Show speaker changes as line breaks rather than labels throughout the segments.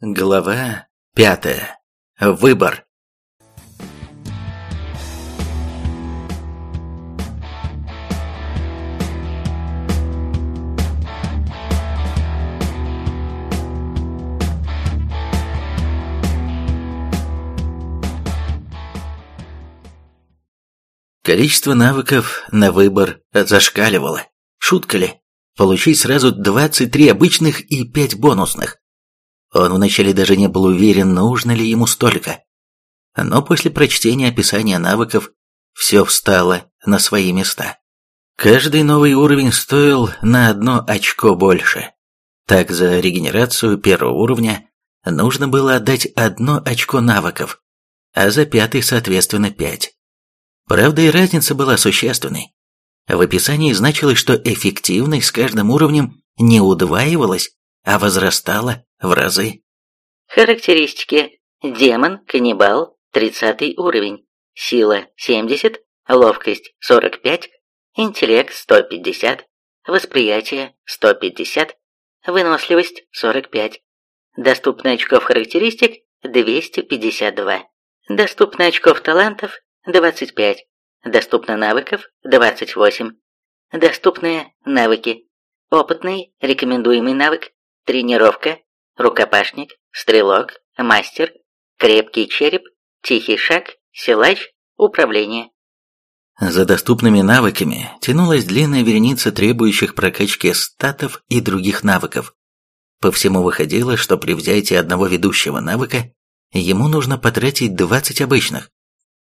Глава пятая. Выбор. Количество навыков на выбор зашкаливало. Шутка ли? Получить сразу 23 обычных и 5 бонусных. Он вначале даже не был уверен, нужно ли ему столько. Но после прочтения описания навыков все встало на свои места. Каждый новый уровень стоил на одно очко больше. Так за регенерацию первого уровня нужно было отдать одно очко навыков, а за пятый, соответственно, пять. Правда, и разница была существенной. В описании значилось, что эффективность с каждым уровнем не удваивалась, а возрастала в разы.
Характеристики. Демон, каннибал, 30 уровень. Сила 70, ловкость 45, интеллект 150, восприятие 150, выносливость 45. Доступно очков характеристик 252. Доступно очков талантов 25. Доступно навыков 28. Доступные навыки. Опытный, рекомендуемый навык, тренировка, рукопашник, стрелок, мастер, крепкий череп, тихий шаг, силач, управление.
За доступными навыками тянулась длинная вереница требующих прокачки статов и других навыков. По всему выходило, что при взятии одного ведущего навыка ему нужно потратить 20 обычных.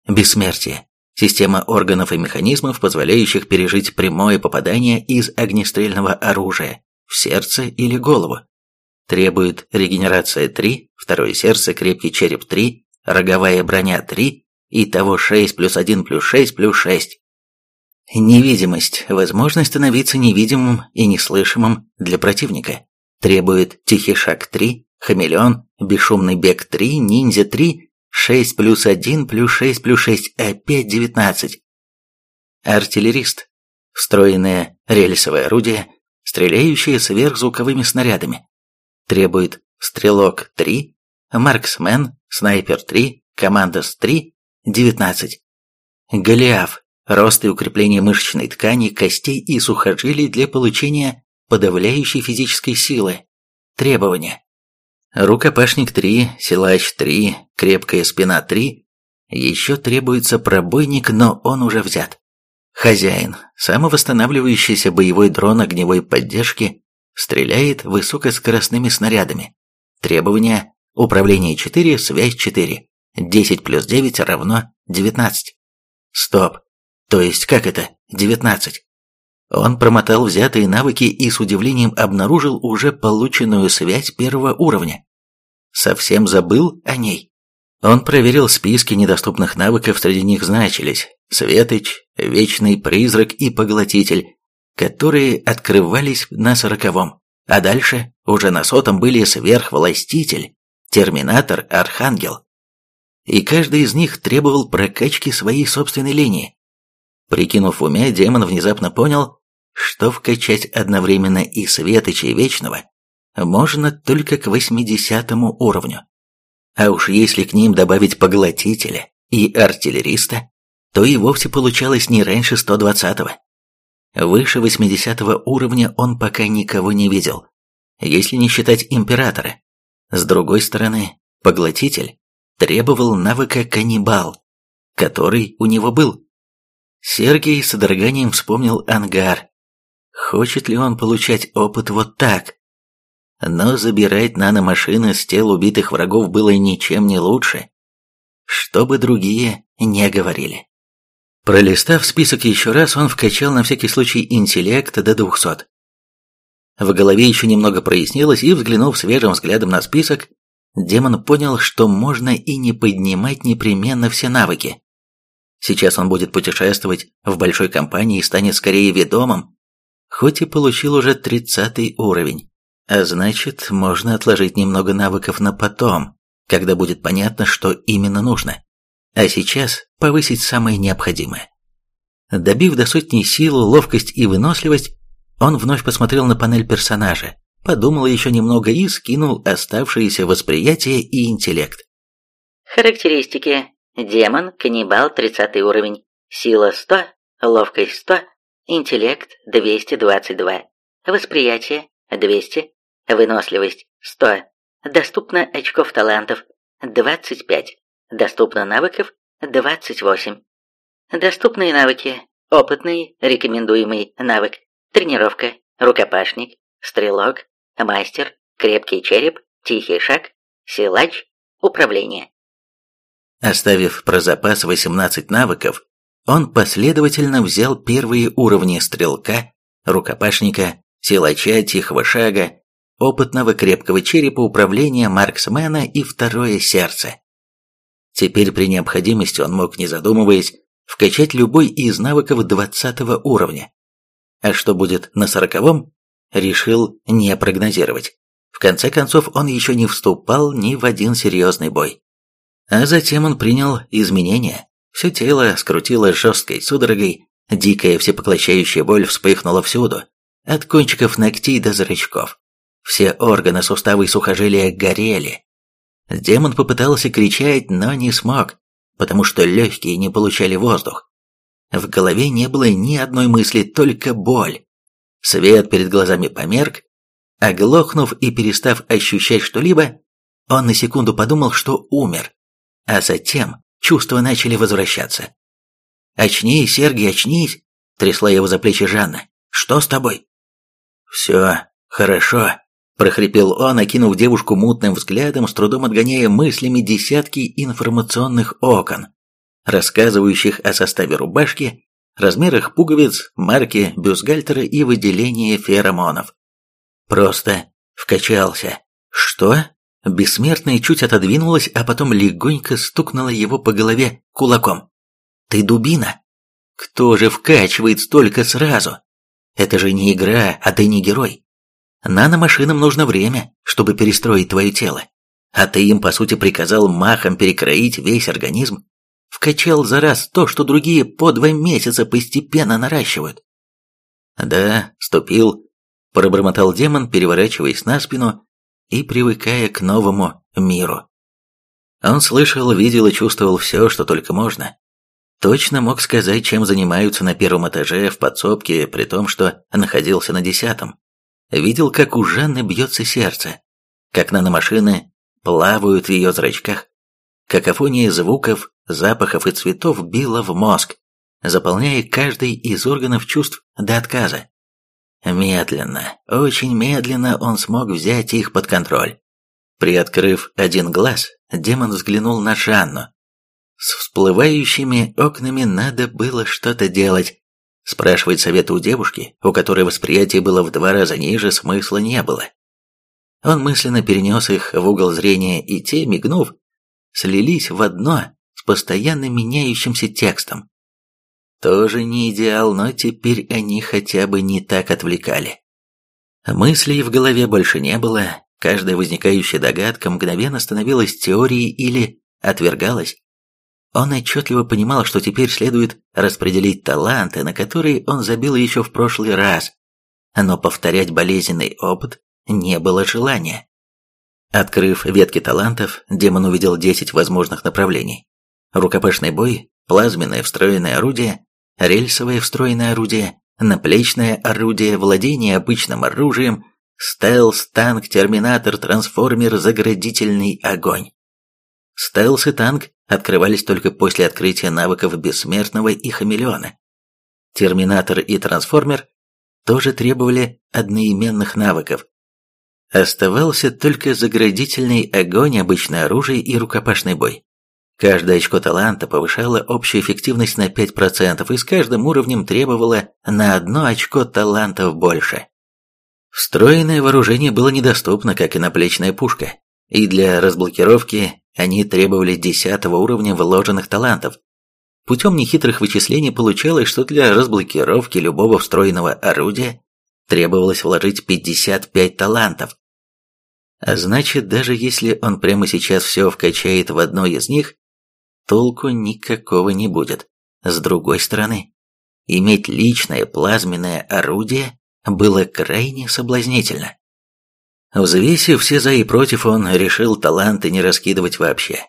Бессмертие. Система органов и механизмов, позволяющих пережить прямое попадание из огнестрельного оружия в сердце или голову. Требует регенерация 3, второе сердце, крепкий череп 3, роговая броня 3, итого 6 плюс 1 плюс 6 плюс 6. Невидимость. Возможность становиться невидимым и неслышимым для противника. Требует тихий шаг 3, хамелеон, бесшумный бег 3, ниндзя 3, 6 плюс 1 плюс 6 плюс 6, опять 19. Артиллерист. Встроенное рельсовое орудие, стреляющее сверхзвуковыми снарядами требует стрелок 3, марксмен, снайпер 3, командос 3, 19. Голиаф. Рост и укрепление мышечной ткани, костей и сухожилий для получения подавляющей физической силы. Требования. Рукопашник 3, силач 3, крепкая спина 3. Еще требуется пробойник, но он уже взят. Хозяин. Самовосстанавливающийся боевой дрон огневой поддержки Стреляет высокоскоростными снарядами. Требования Управление 4, связь 4. 10 плюс 9 равно 19. Стоп. То есть как это 19? Он промотал взятые навыки и с удивлением обнаружил уже полученную связь первого уровня. Совсем забыл о ней. Он проверил списки недоступных навыков, среди них значились Светоч, Вечный Призрак и Поглотитель, которые открывались на сороковом, а дальше уже на сотом были сверхвластитель, терминатор, архангел. И каждый из них требовал прокачки своей собственной линии. Прикинув в уме, демон внезапно понял, что вкачать одновременно и Светоча, и Вечного можно только к восьмидесятому уровню. А уж если к ним добавить Поглотителя и Артиллериста, то и вовсе получалось не раньше сто двадцатого. Выше 80 уровня он пока никого не видел, если не считать императора. С другой стороны, поглотитель требовал навыка каннибал, который у него был. Сергей с содроганием вспомнил ангар. Хочет ли он получать опыт вот так? Но забирать наномашины с тел убитых врагов было ничем не лучше, что бы другие не говорили. Пролистав список еще раз, он вкачал на всякий случай интеллект до двухсот. В голове еще немного прояснилось, и, взглянув свежим взглядом на список, демон понял, что можно и не поднимать непременно все навыки. Сейчас он будет путешествовать в большой компании и станет скорее ведомым, хоть и получил уже тридцатый уровень. А значит, можно отложить немного навыков на потом, когда будет понятно, что именно нужно. А сейчас повысить самое необходимое. Добив до сотни силу, ловкость и выносливость, он вновь посмотрел на панель персонажа, подумал еще немного и скинул оставшиеся восприятие и интеллект.
Характеристики. Демон, каннибал 30 уровень, сила 100, ловкость 100, интеллект 222, восприятие 200, выносливость 100, доступно очков талантов 25, доступно навыков 28. Доступные навыки. Опытный, рекомендуемый навык. Тренировка, рукопашник, стрелок, мастер, крепкий череп, тихий шаг, силач, управление.
Оставив про запас 18 навыков, он последовательно взял первые уровни стрелка, рукопашника, силача, тихого шага, опытного крепкого черепа управления марксмена и второе сердце. Теперь при необходимости он мог, не задумываясь, вкачать любой из навыков 20 уровня. А что будет на сороковом, решил не прогнозировать. В конце концов, он еще не вступал ни в один серьезный бой. А затем он принял изменения. Все тело скрутило жесткой судорогой, дикая всепоглощающая боль вспыхнула всюду, от кончиков ногтей до зрачков. Все органы, суставы и сухожилия горели. Демон попытался кричать, но не смог, потому что легкие не получали воздух. В голове не было ни одной мысли, только боль. Свет перед глазами померк. Оглохнув и перестав ощущать что-либо, он на секунду подумал, что умер. А затем чувства начали возвращаться. «Очнись, Сергей, очнись!» – трясла его за плечи Жанна. «Что с тобой?» «Все хорошо», – прохрипел он, окинув девушку мутным взглядом, с трудом отгоняя мыслями десятки информационных окон, рассказывающих о составе рубашки, размерах пуговиц, марке бюстгальтера и выделении феромонов. Просто вкачался. Что? Бессмертная чуть отодвинулась, а потом легонько стукнула его по голове кулаком. «Ты дубина? Кто же вкачивает столько сразу? Это же не игра, а ты не герой. Наномашинам нужно время, чтобы перестроить твое тело. А ты им, по сути, приказал махом перекроить весь организм. Вкачал за раз то, что другие по два месяца постепенно наращивают. Да, ступил, пробормотал демон, переворачиваясь на спину и привыкая к новому миру. Он слышал, видел и чувствовал все, что только можно. Точно мог сказать, чем занимаются на первом этаже в подсобке, при том, что находился на десятом. Видел, как у Жанны бьется сердце, как наномашины плавают в ее зрачках. Какофония звуков, запахов и цветов била в мозг, заполняя каждый из органов чувств до отказа. Медленно, очень медленно он смог взять их под контроль. Приоткрыв один глаз, демон взглянул на Жанну. С всплывающими окнами надо было что-то делать. Спрашивать совета у девушки, у которой восприятие было в два раза ниже, смысла не было. Он мысленно перенес их в угол зрения, и те, мигнув, слились в одно с постоянно меняющимся текстом. Тоже не идеал, но теперь они хотя бы не так отвлекали. Мыслей в голове больше не было, каждая возникающая догадка мгновенно становилась теорией или отвергалась. Он отчетливо понимал, что теперь следует распределить таланты, на которые он забил еще в прошлый раз, но повторять болезненный опыт не было желания. Открыв ветки талантов, демон увидел 10 возможных направлений. Рукопашный бой, плазменное встроенное орудие, рельсовое встроенное орудие, наплечное орудие, владение обычным оружием, стелс, танк, терминатор, трансформер, заградительный огонь. Стелс и танк открывались только после открытия навыков Бессмертного и Хамелеона. Терминатор и трансформер тоже требовали одноименных навыков. Оставался только заградительный огонь, обычное оружие и рукопашный бой. Каждое очко таланта повышало общую эффективность на 5% и с каждым уровнем требовало на одно очко талантов больше. Встроенное вооружение было недоступно, как и наплечная пушка, и для разблокировки они требовали 10 уровня вложенных талантов. Путем нехитрых вычислений получалось, что для разблокировки любого встроенного орудия требовалось вложить 55 талантов. А значит, даже если он прямо сейчас все вкачает в одно из них, толку никакого не будет. С другой стороны, иметь личное плазменное орудие было крайне соблазнительно. Взвесив все за и против, он решил таланты не раскидывать вообще.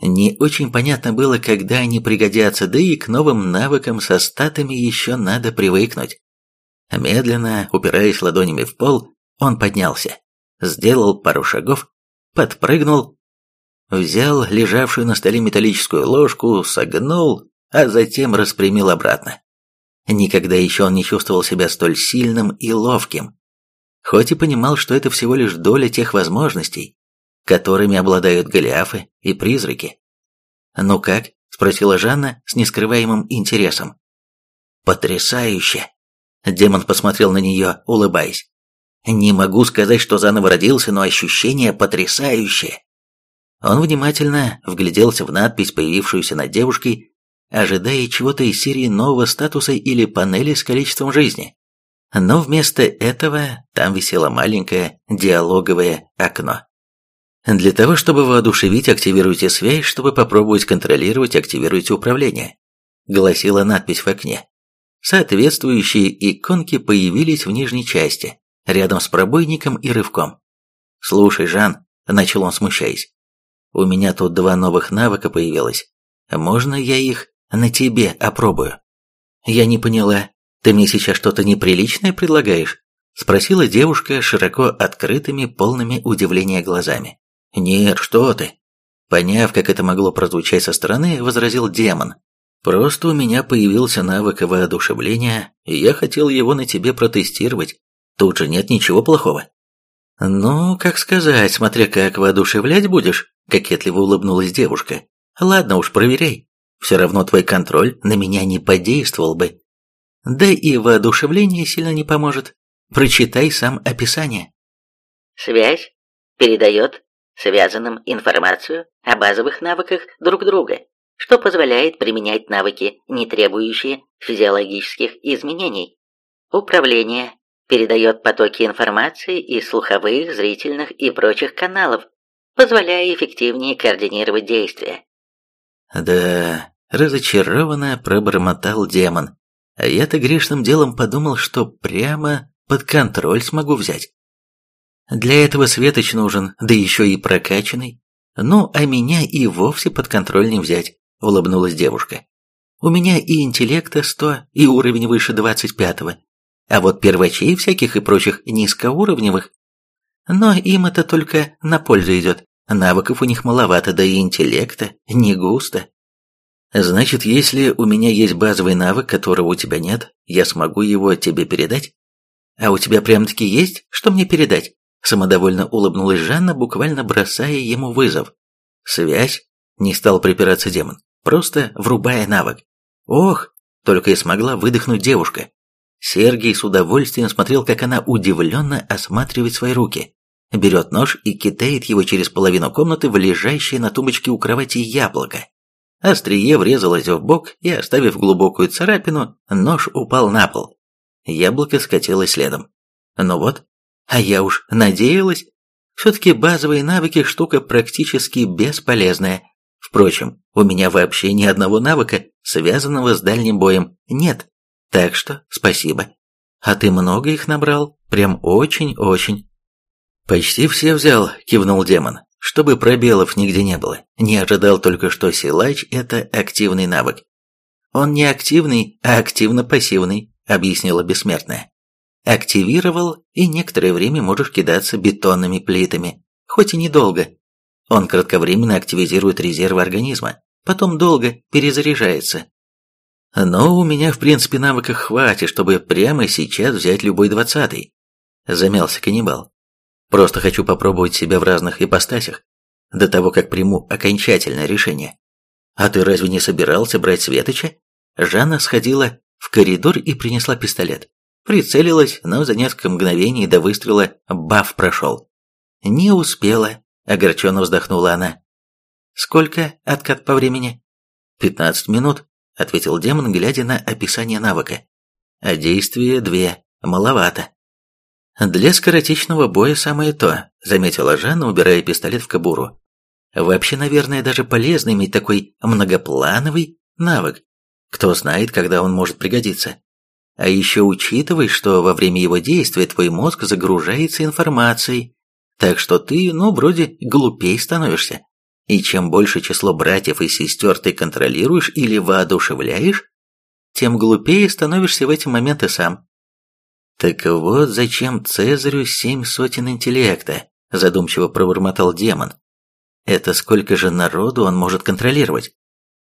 Не очень понятно было, когда они пригодятся, да и к новым навыкам со статами еще надо привыкнуть. Медленно, упираясь ладонями в пол, он поднялся, сделал пару шагов, подпрыгнул, взял лежавшую на столе металлическую ложку, согнул, а затем распрямил обратно. Никогда еще он не чувствовал себя столь сильным и ловким. Хоть и понимал, что это всего лишь доля тех возможностей, которыми обладают голиафы и призраки. «Ну как?» – спросила Жанна с нескрываемым интересом. «Потрясающе!» Демон посмотрел на нее, улыбаясь. «Не могу сказать, что заново родился, но ощущение потрясающее!» Он внимательно вгляделся в надпись, появившуюся над девушкой, ожидая чего-то из серии нового статуса или панели с количеством жизни. Но вместо этого там висело маленькое диалоговое окно. Для того, чтобы воодушевить, активируйте связь, чтобы попробовать контролировать, активируйте управление. Гласила надпись в окне. Соответствующие иконки появились в нижней части, рядом с пробойником и рывком. «Слушай, Жан», — начал он, смущаясь, — «у меня тут два новых навыка появилось. Можно я их на тебе опробую?» «Я не поняла. Ты мне сейчас что-то неприличное предлагаешь?» — спросила девушка широко открытыми, полными удивления глазами. «Нет, что ты!» Поняв, как это могло прозвучать со стороны, возразил демон. «Просто у меня появился навык воодушевления, и я хотел его на тебе протестировать. Тут же нет ничего плохого». «Ну, как сказать, смотря как воодушевлять будешь», — кокетливо улыбнулась девушка. «Ладно уж, проверяй. Все равно твой контроль на меня не подействовал бы. Да и воодушевление сильно не поможет. Прочитай сам описание».
Связь передает связанным информацию о базовых навыках друг друга, что позволяет применять навыки, не требующие физиологических изменений. Управление передает потоки информации из слуховых, зрительных и прочих каналов, позволяя эффективнее координировать действия.
Да, разочарованно пробормотал демон. А я-то грешным делом подумал, что прямо под контроль смогу взять. Для этого Светоч нужен, да еще и прокачанный. Ну, а меня и вовсе под контроль не взять, улыбнулась девушка. У меня и интеллекта сто, и уровень выше двадцать пятого. А вот первачей всяких и прочих низкоуровневых. Но им это только на пользу идет. Навыков у них маловато, да и интеллекта не густо. Значит, если у меня есть базовый навык, которого у тебя нет, я смогу его тебе передать? А у тебя прям-таки есть, что мне передать? Самодовольно улыбнулась Жанна, буквально бросая ему вызов. «Связь?» – не стал припираться демон, просто врубая навык. «Ох!» – только и смогла выдохнуть девушка. Сергей с удовольствием смотрел, как она удивленно осматривает свои руки. Берет нож и кидает его через половину комнаты в лежащее на тумбочке у кровати яблоко. Острие врезалось в бок и, оставив глубокую царапину, нож упал на пол. Яблоко скатилось следом. Ну вот, а я уж надеялась. Все-таки базовые навыки штука практически бесполезная. Впрочем, у меня вообще ни одного навыка, связанного с дальним боем, нет. Так что спасибо. А ты много их набрал? Прям очень-очень. Почти все взял, кивнул демон, чтобы пробелов нигде не было. Не ожидал только, что силач – это активный навык. Он не активный, а активно-пассивный, объяснила бессмертная. Активировал, и некоторое время можешь кидаться бетонными плитами, хоть и недолго. Он кратковременно активизирует резервы организма, потом долго перезаряжается. Но у меня, в принципе, навыков хватит, чтобы прямо сейчас взять любой двадцатый. Замялся каннибал. Просто хочу попробовать себя в разных ипостасях, до того, как приму окончательное решение. А ты разве не собирался брать Светоча? Жанна сходила в коридор и принесла пистолет. Прицелилась, но за несколько мгновений до выстрела баф прошел. «Не успела», — огорченно вздохнула она. «Сколько откат по времени?» «Пятнадцать минут», — ответил демон, глядя на описание навыка. «А действие две. Маловато». «Для скоротечного боя самое то», — заметила Жанна, убирая пистолет в кобуру. «Вообще, наверное, даже полезно иметь такой многоплановый навык. Кто знает, когда он может пригодиться. А еще учитывай, что во время его действия твой мозг загружается информацией, так что ты, ну, вроде глупей становишься. И чем больше число братьев и сестер ты контролируешь или воодушевляешь, тем глупее становишься в эти моменты сам. Так вот зачем Цезарю семь сотен интеллекта, задумчиво пробормотал демон. Это сколько же народу он может контролировать?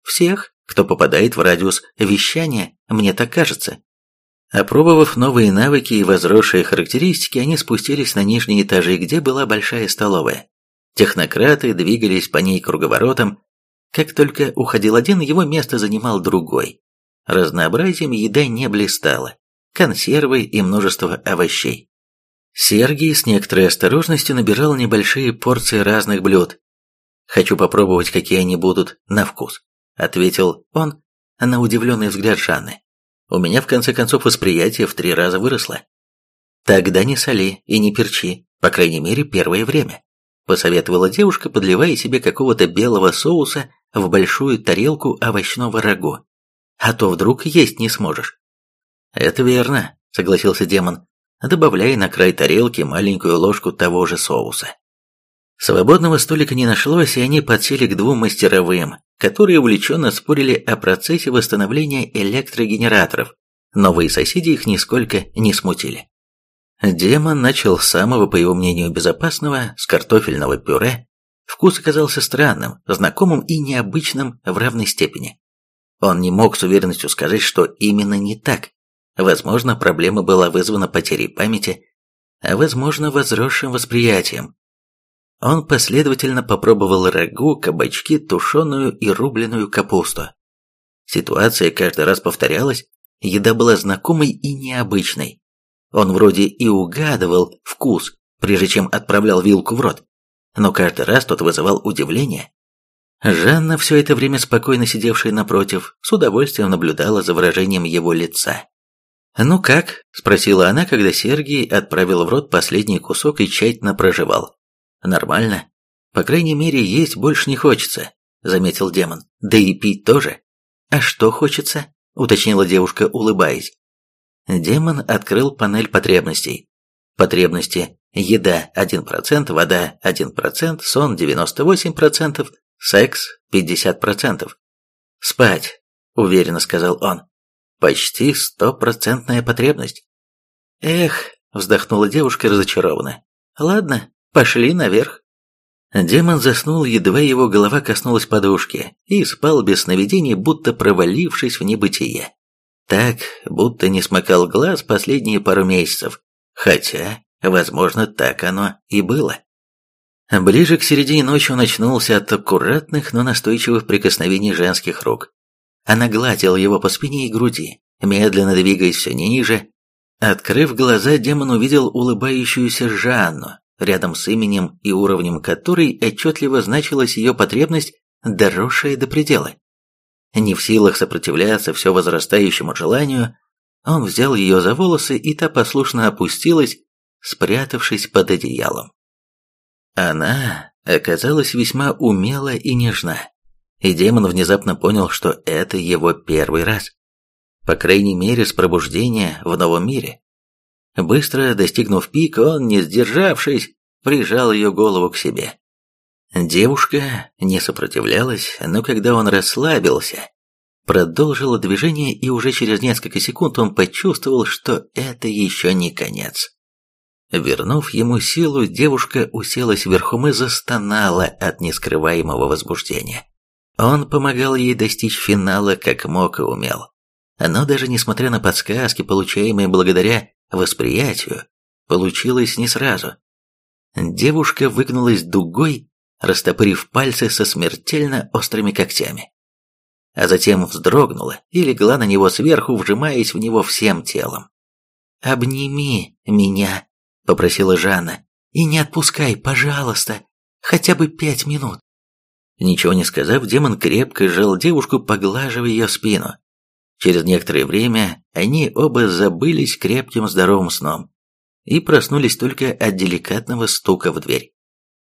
Всех, кто попадает в радиус вещания, мне так кажется. Опробовав новые навыки и возросшие характеристики, они спустились на нижние этажи, где была большая столовая. Технократы двигались по ней круговоротом. Как только уходил один, его место занимал другой. Разнообразием еда не блистала. Консервы и множество овощей. Сергий с некоторой осторожностью набирал небольшие порции разных блюд. «Хочу попробовать, какие они будут на вкус», — ответил он на удивленный взгляд Жанны. У меня, в конце концов, восприятие в три раза выросло. Тогда не соли и не перчи, по крайней мере, первое время, посоветовала девушка, подливая себе какого-то белого соуса в большую тарелку овощного рагу. А то вдруг есть не сможешь. Это верно, согласился демон, добавляя на край тарелки маленькую ложку того же соуса. Свободного столика не нашлось, и они подсели к двум мастеровым, которые увлеченно спорили о процессе восстановления электрогенераторов. Новые соседи их нисколько не смутили. Демон начал с самого, по его мнению, безопасного, с картофельного пюре. Вкус оказался странным, знакомым и необычным в равной степени. Он не мог с уверенностью сказать, что именно не так. Возможно, проблема была вызвана потерей памяти, а возможно, возросшим восприятием. Он последовательно попробовал рагу, кабачки, тушеную и рубленую капусту. Ситуация каждый раз повторялась, еда была знакомой и необычной. Он вроде и угадывал вкус, прежде чем отправлял вилку в рот, но каждый раз тот вызывал удивление. Жанна, все это время спокойно сидевшая напротив, с удовольствием наблюдала за выражением его лица. «Ну как?» – спросила она, когда Сергий отправил в рот последний кусок и тщательно прожевал. Нормально. По крайней мере, есть больше не хочется, заметил демон. Да и пить тоже. А что хочется? уточнила девушка, улыбаясь. Демон открыл панель потребностей. Потребности еда 1%, вода 1%, сон 98%, секс 50%. Спать, уверенно сказал он. Почти стопроцентная потребность. Эх, вздохнула девушка разочарованно. Ладно, Пошли наверх. Демон заснул, едва его голова коснулась подушки, и спал без сновидений, будто провалившись в небытие. Так, будто не смыкал глаз последние пару месяцев, хотя, возможно, так оно и было. Ближе к середине ночи он очнулся от аккуратных, но настойчивых прикосновений женских рук. Она гладила его по спине и груди, медленно двигаясь все ниже. Открыв глаза, демон увидел улыбающуюся Жанну, рядом с именем и уровнем которой отчетливо значилась ее потребность, доросшая до предела. Не в силах сопротивляться все возрастающему желанию, он взял ее за волосы, и та послушно опустилась, спрятавшись под одеялом. Она оказалась весьма умела и нежна, и демон внезапно понял, что это его первый раз. По крайней мере, с пробуждения в новом мире. Быстро достигнув пика, он, не сдержавшись, прижал ее голову к себе. Девушка не сопротивлялась, но когда он расслабился, продолжила движение, и уже через несколько секунд он почувствовал, что это еще не конец. Вернув ему силу, девушка уселась верхом и застонала от нескрываемого возбуждения. Он помогал ей достичь финала как мог и умел. Но даже несмотря на подсказки, получаемые благодаря восприятию, получилось не сразу. Девушка выгнулась дугой, растопырив пальцы со смертельно острыми когтями. А затем вздрогнула и легла на него сверху, вжимаясь в него всем телом. «Обними меня», — попросила Жанна, — «и не отпускай, пожалуйста, хотя бы пять минут». Ничего не сказав, демон крепко сжал девушку, поглаживая ее спину. Через некоторое время они оба забылись крепким здоровым сном и проснулись только от деликатного стука в дверь.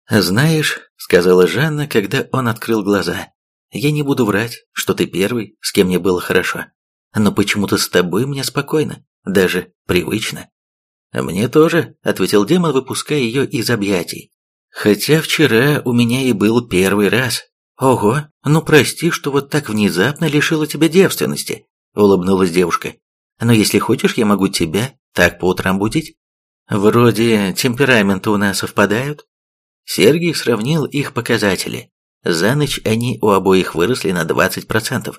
«Знаешь», — сказала Жанна, когда он открыл глаза, — «я не буду врать, что ты первый, с кем мне было хорошо. но почему-то с тобой мне спокойно, даже привычно». «Мне тоже», — ответил демон, выпуская ее из объятий. «Хотя вчера у меня и был первый раз». «Ого, ну прости, что вот так внезапно лишила тебя девственности», — улыбнулась девушка. «Но если хочешь, я могу тебя так по утрам будить». «Вроде темпераменты у нас совпадают». Сергей сравнил их показатели. За ночь они у обоих выросли на 20%.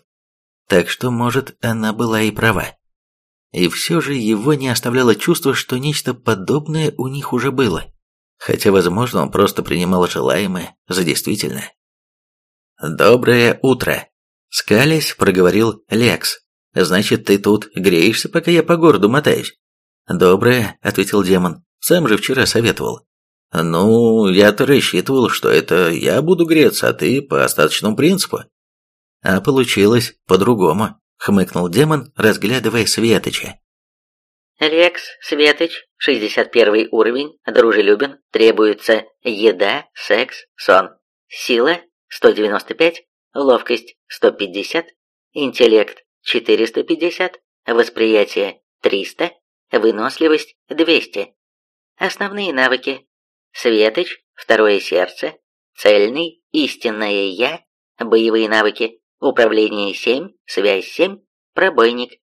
Так что, может, она была и права. И все же его не оставляло чувство, что нечто подобное у них уже было. Хотя, возможно, он просто принимал желаемое за действительное. «Доброе утро!» Скалясь, проговорил Лекс. «Значит, ты тут греешься, пока я по городу мотаюсь?» «Доброе», — ответил демон. «Сам же вчера советовал». «Ну, я-то рассчитывал, что это я буду греться, а ты по остаточному принципу». «А получилось по-другому», — хмыкнул демон, разглядывая Светоча.
«Лекс, Светоч, 61 уровень, дружелюбен, требуется еда, секс, сон. Сила 195, ловкость 150, интеллект 450, восприятие 300, выносливость 200. Основные навыки. Светоч, второе сердце, цельный, истинное я, боевые навыки, управление 7, связь 7, пробойник.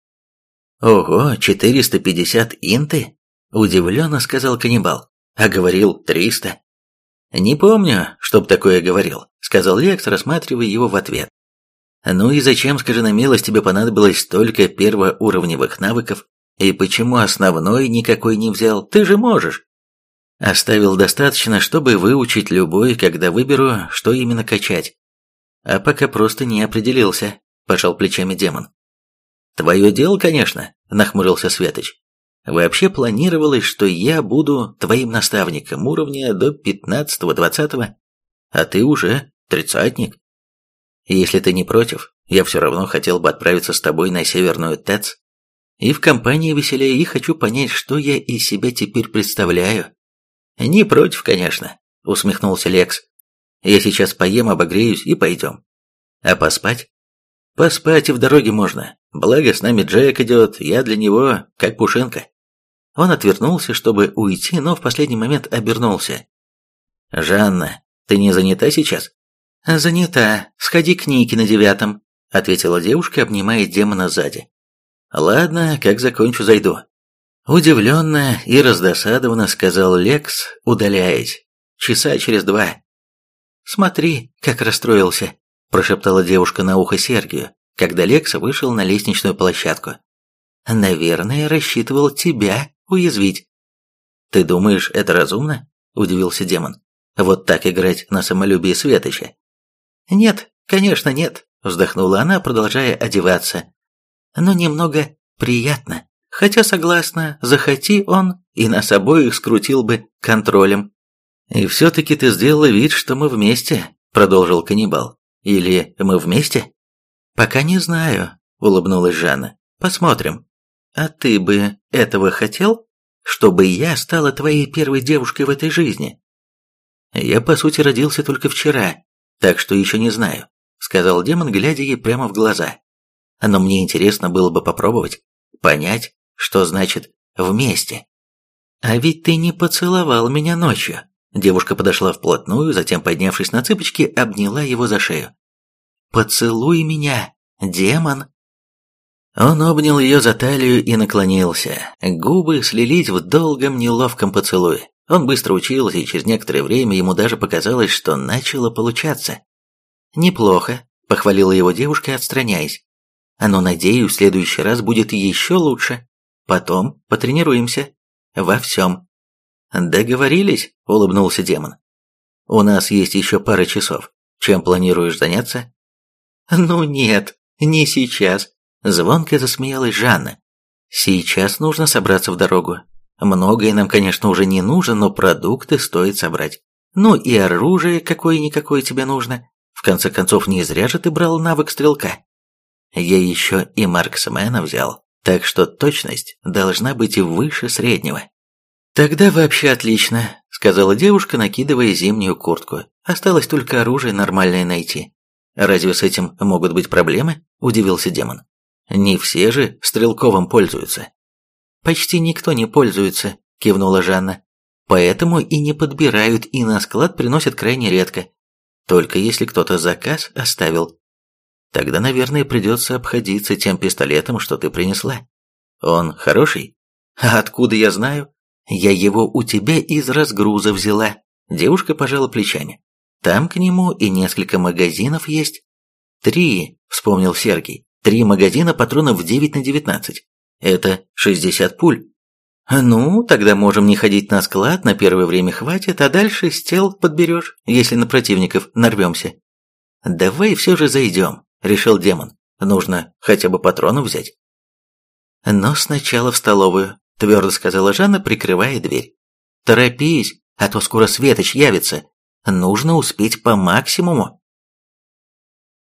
Ого, 450 инты? Удивленно сказал каннибал. А говорил 300. Не помню, чтоб такое говорил, сказал Лекс, рассматривая его в ответ. Ну и зачем, скажи на милость, тебе понадобилось столько первоуровневых навыков? И почему основной никакой не взял? Ты же можешь. Оставил достаточно, чтобы выучить любой, когда выберу, что именно качать. А пока просто не определился, пожал плечами демон. Твое дело, конечно, нахмурился Светоч. Вообще планировалось, что я буду твоим наставником уровня до пятнадцатого-двадцатого, а ты уже тридцатник. Если ты не против, я все равно хотел бы отправиться с тобой на Северную ТЭЦ. И в компании веселее, и хочу понять, что я из себя теперь представляю. Не против, конечно, усмехнулся Лекс. Я сейчас поем, обогреюсь и пойдем. А поспать? Поспать и в дороге можно. Благо с нами Джек идет, я для него как пушинка. Он отвернулся, чтобы уйти, но в последний момент обернулся. «Жанна, ты не занята сейчас?» «Занята. Сходи к Нике на девятом», — ответила девушка, обнимая демона сзади. «Ладно, как закончу, зайду». Удивленно и раздосадованно сказал Лекс, удаляясь. «Часа через два». «Смотри, как расстроился», – прошептала девушка на ухо Сергию, когда Лекс вышел на лестничную площадку. «Наверное, рассчитывал тебя уязвить». «Ты думаешь, это разумно?» – удивился демон. «Вот так играть на самолюбие Светоча?» «Нет, конечно, нет», – вздохнула она, продолжая одеваться. «Но немного приятно. Хотя, согласна, захоти он, и нас обоих скрутил бы контролем». «И все-таки ты сделала вид, что мы вместе», – продолжил каннибал. «Или мы вместе?» «Пока не знаю», – улыбнулась Жанна. «Посмотрим». «А ты бы этого хотел? Чтобы я стала твоей первой девушкой в этой жизни?» «Я, по сути, родился только вчера, так что еще не знаю», — сказал демон, глядя ей прямо в глаза. «Но мне интересно было бы попробовать, понять, что значит «вместе». «А ведь ты не поцеловал меня ночью». Девушка подошла вплотную, затем, поднявшись на цыпочки, обняла его за шею. «Поцелуй меня, демон!» Он обнял ее за талию и наклонился. Губы слились в долгом неловком поцелуе. Он быстро учился, и через некоторое время ему даже показалось, что начало получаться. «Неплохо», — похвалила его девушка, отстраняясь. «Но, надеюсь, в следующий раз будет еще лучше. Потом потренируемся. Во всем». «Договорились?» — улыбнулся демон. «У нас есть еще пара часов. Чем планируешь заняться?» «Ну нет, не сейчас», Звонко засмеялась Жанна. «Сейчас нужно собраться в дорогу. Многое нам, конечно, уже не нужно, но продукты стоит собрать. Ну и оружие какое-никакое тебе нужно. В конце концов, не зря же ты брал навык стрелка. Я еще и марксмена взял, так что точность должна быть выше среднего». «Тогда вообще отлично», — сказала девушка, накидывая зимнюю куртку. «Осталось только оружие нормальное найти». «Разве с этим могут быть проблемы?» – удивился демон.
Не все же стрелковым пользуются.
Почти никто не пользуется, кивнула Жанна. Поэтому и не подбирают, и на склад приносят крайне редко. Только если кто-то заказ оставил. Тогда, наверное, придется обходиться тем пистолетом, что ты принесла. Он хороший? А откуда я знаю? Я его у тебя из разгруза взяла. Девушка пожала плечами. Там к нему и несколько магазинов есть. Три, вспомнил Сергей. Три магазина патронов в 9 на 19. Это 60 пуль. Ну, тогда можем не ходить на склад, на первое время хватит, а дальше с тел подберешь, если на противников нарвемся. Давай все же зайдем, решил демон. Нужно хотя бы патроны взять. Но сначала в столовую, твердо сказала Жанна, прикрывая дверь. Торопись, а то скоро Светоч явится. Нужно успеть по максимуму.